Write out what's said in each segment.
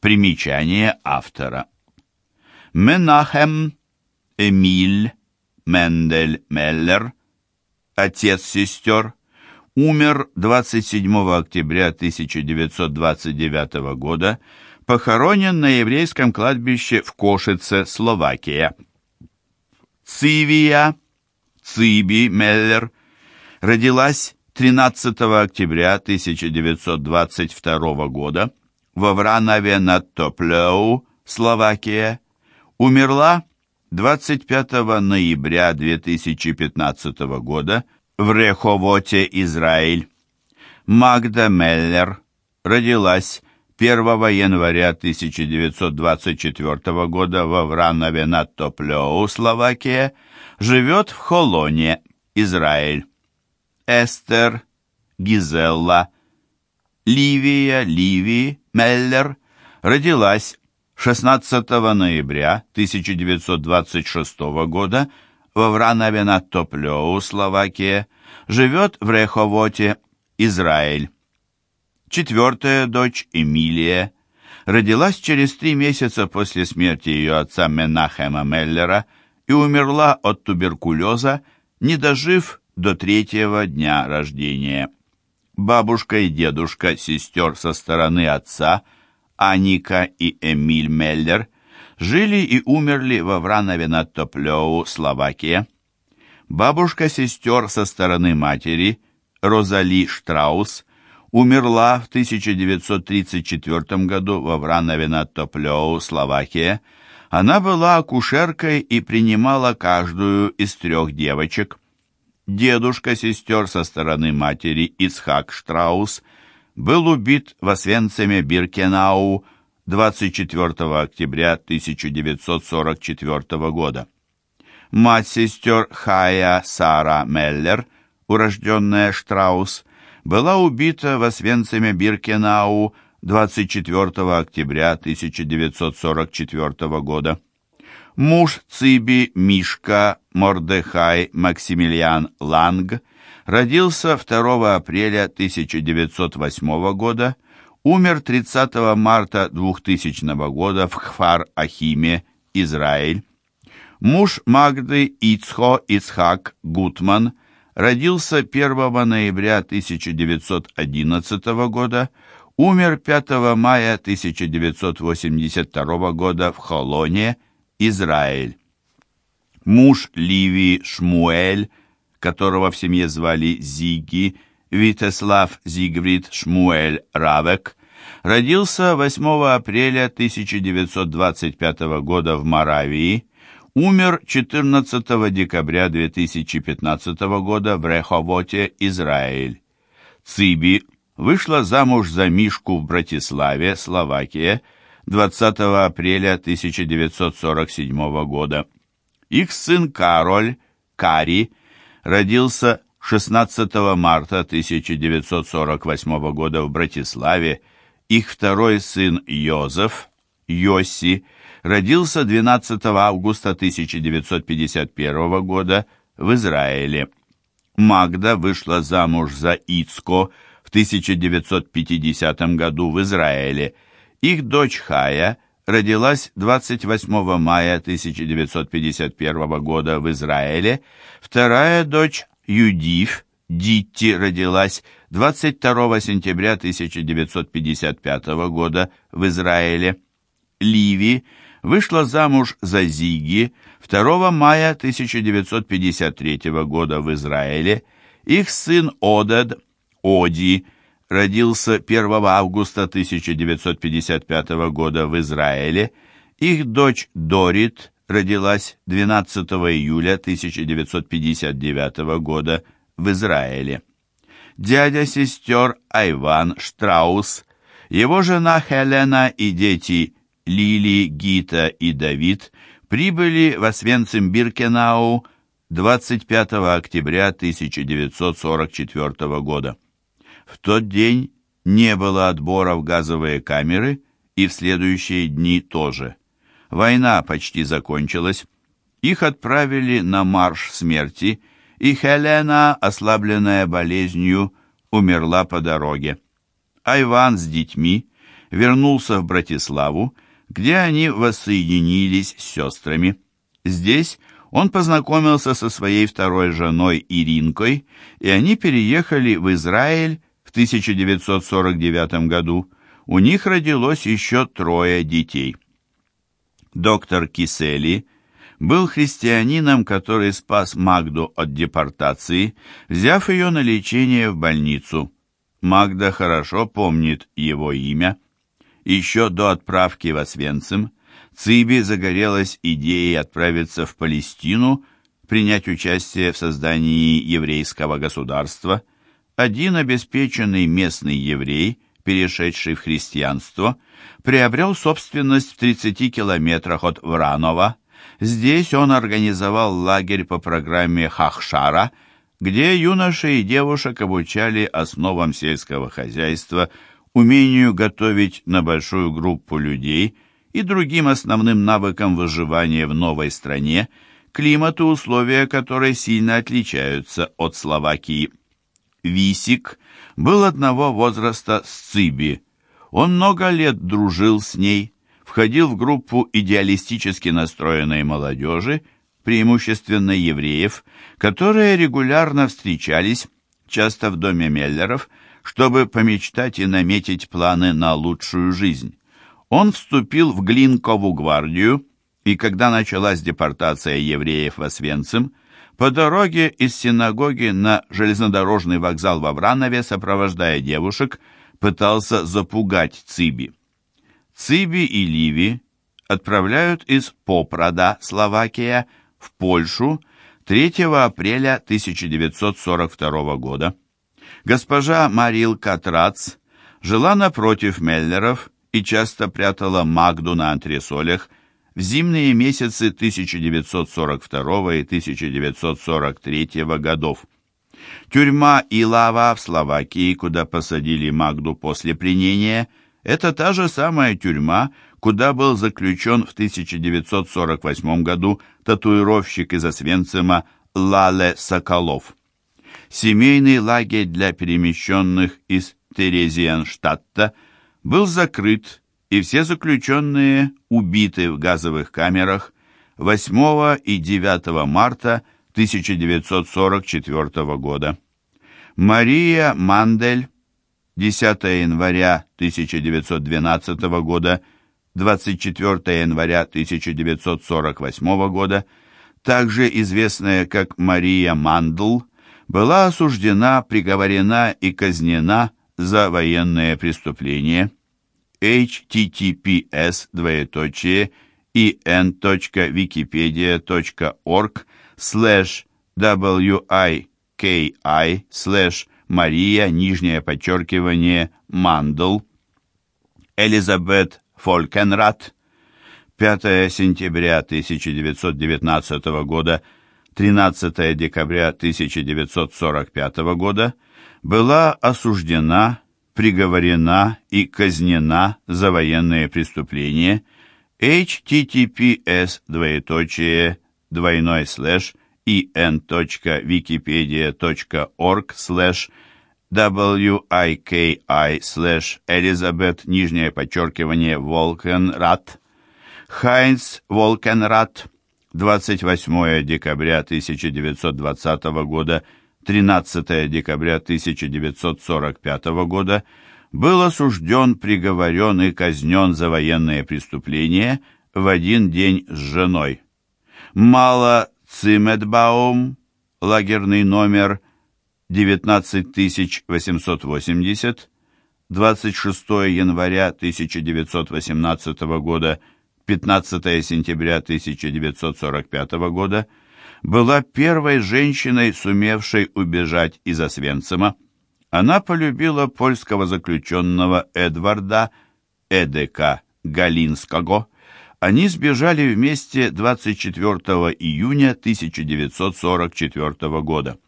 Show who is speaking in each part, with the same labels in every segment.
Speaker 1: Примечание автора. Менахем Эмиль Мендель Меллер, отец сестер, умер 27 октября 1929 года, похоронен на еврейском кладбище в Кошице, Словакия. Цивия Циби Меллер родилась 13 октября 1922 года во Вранове над Топлеу, Словакия, умерла 25 ноября 2015 года в Реховоте, Израиль. Магда Меллер родилась 1 января 1924 года во Вранове над Топлеу, Словакия, живет в Холоне, Израиль. Эстер, Гизелла, Ливия, Ливии, Меллер родилась 16 ноября 1926 года во Вранове над Топлеу, Словакия, живет в Реховоте, Израиль. Четвертая дочь, Эмилия, родилась через три месяца после смерти ее отца Менахема Меллера и умерла от туберкулеза, не дожив до третьего дня рождения. Бабушка и дедушка сестер со стороны отца – Аника и Эмиль Меллер жили и умерли во Вранове над Топлеу, Словакия. Бабушка сестер со стороны матери, Розали Штраус, умерла в 1934 году во Вранове над Топлеу, Словакия. Она была акушеркой и принимала каждую из трех девочек. Дедушка сестер со стороны матери Ицхак Штраус – был убит в Освенциме Биркенау 24 октября 1944 года. Мать сестер Хая Сара Меллер, урожденная Штраус, была убита в Освенциме Биркенау 24 октября 1944 года. Муж Циби Мишка Мордехай Максимилиан Ланг – Родился 2 апреля 1908 года, умер 30 марта 2000 года в Хфар-Ахиме, Израиль. Муж Магды Ицхо Ицхак Гутман родился 1 ноября 1911 года, умер 5 мая 1982 года в Холоне, Израиль. Муж Ливи Шмуэль которого в семье звали Зиги, Витеслав Зигврид Шмуэль Равек, родился 8 апреля 1925 года в Моравии, умер 14 декабря 2015 года в Реховоте, Израиль. Циби вышла замуж за Мишку в Братиславе, Словакия, 20 апреля 1947 года. Их сын Кароль, Кари, родился 16 марта 1948 года в Братиславе. Их второй сын Йозеф, Йоси, родился 12 августа 1951 года в Израиле. Магда вышла замуж за Ицко в 1950 году в Израиле. Их дочь Хая родилась 28 мая 1951 года в Израиле, вторая дочь Юдив, Дитти, родилась 22 сентября 1955 года в Израиле. Ливи вышла замуж за Зиги 2 мая 1953 года в Израиле. Их сын Одед, Оди, родился 1 августа 1955 года в Израиле. Их дочь Дорит родилась 12 июля 1959 года в Израиле. Дядя сестер Айван Штраус, его жена Хелена и дети Лили, Гита и Давид прибыли в Освенцим-Биркенау 25 октября 1944 года. В тот день не было отбора в газовые камеры и в следующие дни тоже. Война почти закончилась. Их отправили на марш смерти, и Хелена, ослабленная болезнью, умерла по дороге. Айван с детьми вернулся в Братиславу, где они воссоединились с сестрами. Здесь он познакомился со своей второй женой Иринкой, и они переехали в Израиль 1949 году. У них родилось еще трое детей. Доктор Кисели был христианином, который спас Магду от депортации, взяв ее на лечение в больницу. Магда хорошо помнит его имя. Еще до отправки в Освенцим Циби загорелась идеей отправиться в Палестину, принять участие в создании еврейского государства. Один обеспеченный местный еврей, перешедший в христианство, приобрел собственность в 30 километрах от Вранова. Здесь он организовал лагерь по программе Хахшара, где юношей и девушек обучали основам сельского хозяйства, умению готовить на большую группу людей – и другим основным навыкам выживания в новой стране, климат и условия которой сильно отличаются от Словакии. Висик был одного возраста с Циби. Он много лет дружил с ней, входил в группу идеалистически настроенной молодежи, преимущественно евреев, которые регулярно встречались, часто в доме Меллеров, чтобы помечтать и наметить планы на лучшую жизнь. Он вступил в Глинкову гвардию, и когда началась депортация евреев в Освенцим, по дороге из синагоги на железнодорожный вокзал в Авранове, сопровождая девушек, пытался запугать Циби. Циби и Ливи отправляют из Попрада, Словакия, в Польшу 3 апреля 1942 года. Госпожа Марил Катрац жила напротив Меллеров и часто прятала Магду на антресолях в зимние месяцы 1942 и 1943 годов. Тюрьма Илава в Словакии, куда посадили Магду после пленения, это та же самая тюрьма, куда был заключен в 1948 году татуировщик из Освенцима Лале Соколов. Семейный лагерь для перемещенных из Терезиенштадта – был закрыт, и все заключенные убиты в газовых камерах 8 и 9 марта 1944 года. Мария Мандель 10 января 1912 года, 24 января 1948 года, также известная как Мария Мандл, была осуждена, приговорена и казнена за военное преступление https двоеточие in.wikipedia.org slash wiki slash Мария, нижнее подчеркивание, Мандл, Элизабет Фолькенрат, 5 сентября 1919 года, 13 декабря 1945 года, была осуждена, приговорена и казнена за военные преступления https двоеточие двойной слэш en.wikipedia.org слэш wiki слэш Элизабет, нижнее подчеркивание, Волкенрат, Хайнц Волкенрат, 28 декабря 1920 года, 13 декабря 1945 года, был осужден, приговорен и казнен за военные преступления в один день с женой. Мало Цимедбаум, лагерный номер 19880, 26 января 1918 года, 15 сентября 1945 года, была первой женщиной, сумевшей убежать из Освенцима. Она полюбила польского заключенного Эдварда Эдека Галинского. Они сбежали вместе 24 июня 1944 года.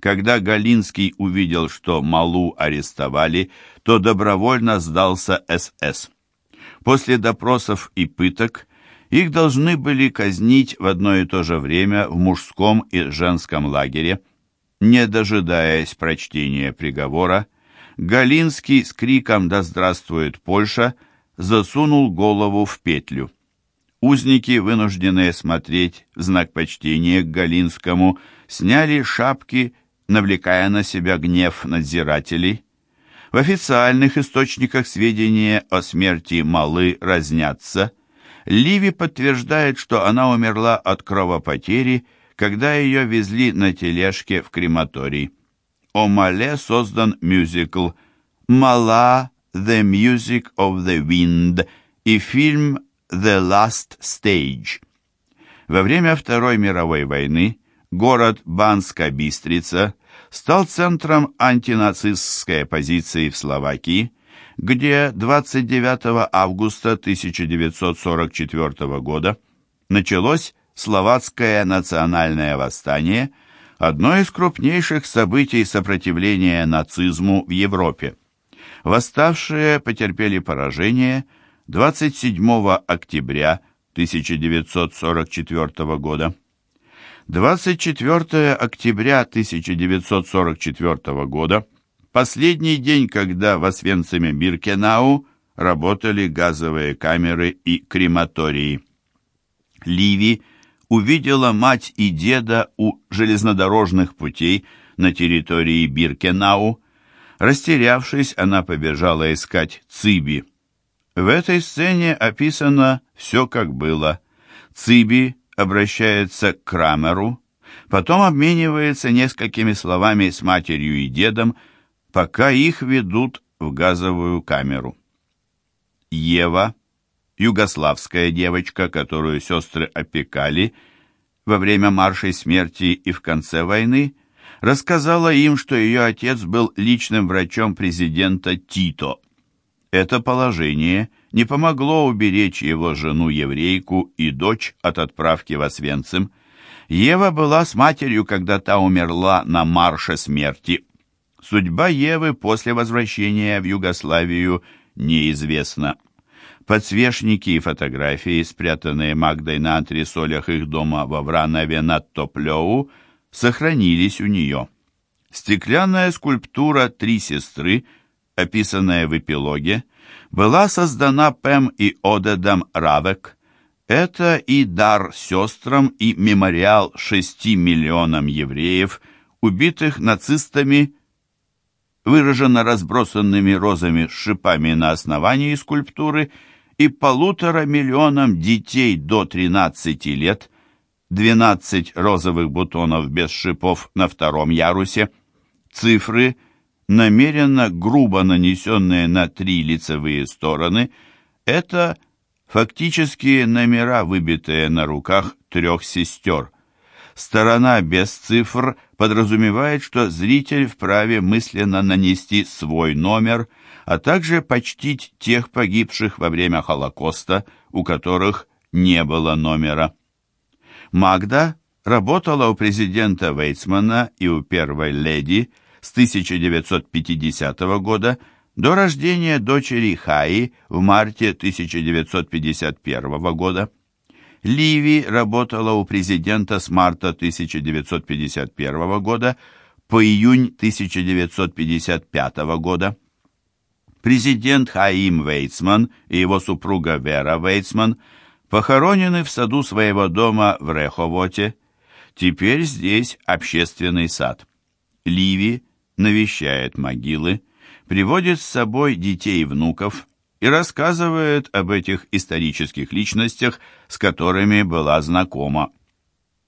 Speaker 1: Когда Галинский увидел, что Малу арестовали, то добровольно сдался СС. После допросов и пыток их должны были казнить в одно и то же время в мужском и женском лагере. Не дожидаясь прочтения приговора, Галинский с криком «Да здравствует Польша!» засунул голову в петлю. Узники, вынужденные смотреть в знак почтения к Галинскому, сняли шапки, навлекая на себя гнев надзирателей. В официальных источниках сведения о смерти Малы разнятся. Ливи подтверждает, что она умерла от кровопотери, когда ее везли на тележке в крематорий. О Мале создан мюзикл «Мала The Music of the Wind» и фильм «The Last Stage». Во время Второй мировой войны город Банска-Бистрица стал центром антинацистской оппозиции в Словакии, где 29 августа 1944 года началось Словацкое национальное восстание, одно из крупнейших событий сопротивления нацизму в Европе. Восставшие потерпели поражение 27 октября 1944 года. 24 октября 1944 года, последний день, когда в Освенциме-Биркенау работали газовые камеры и крематории. Ливи увидела мать и деда у железнодорожных путей на территории Биркенау. Растерявшись, она побежала искать Циби. В этой сцене описано все, как было. Циби обращается к Крамеру, потом обменивается несколькими словами с матерью и дедом, пока их ведут в газовую камеру. Ева, югославская девочка, которую сестры опекали во время маршей смерти и в конце войны, рассказала им, что ее отец был личным врачом президента Тито. Это положение – не помогло уберечь его жену-еврейку и дочь от отправки в Освенцим. Ева была с матерью, когда та умерла на марше смерти. Судьба Евы после возвращения в Югославию неизвестна. Подсвечники и фотографии, спрятанные Магдой на антресолях их дома во Вранове над Топлеу, сохранились у нее. Стеклянная скульптура «Три сестры», описанная в эпилоге, была создана Пэм и Одедом Равек. Это и дар сестрам, и мемориал шести миллионам евреев, убитых нацистами, выражено разбросанными розами с шипами на основании скульптуры, и полутора миллионам детей до 13 лет, 12 розовых бутонов без шипов на втором ярусе, цифры – намеренно грубо нанесенные на три лицевые стороны, это фактические номера, выбитые на руках трех сестер. Сторона без цифр подразумевает, что зритель вправе мысленно нанести свой номер, а также почтить тех погибших во время Холокоста, у которых не было номера. Магда работала у президента Вейцмана и у первой леди – с 1950 года до рождения дочери Хаи в марте 1951 года. Ливи работала у президента с марта 1951 года по июнь 1955 года. Президент Хаим Вейцман и его супруга Вера Вейцман похоронены в саду своего дома в Реховоте. Теперь здесь общественный сад. Ливи навещает могилы, приводит с собой детей и внуков и рассказывает об этих исторических личностях, с которыми была знакома.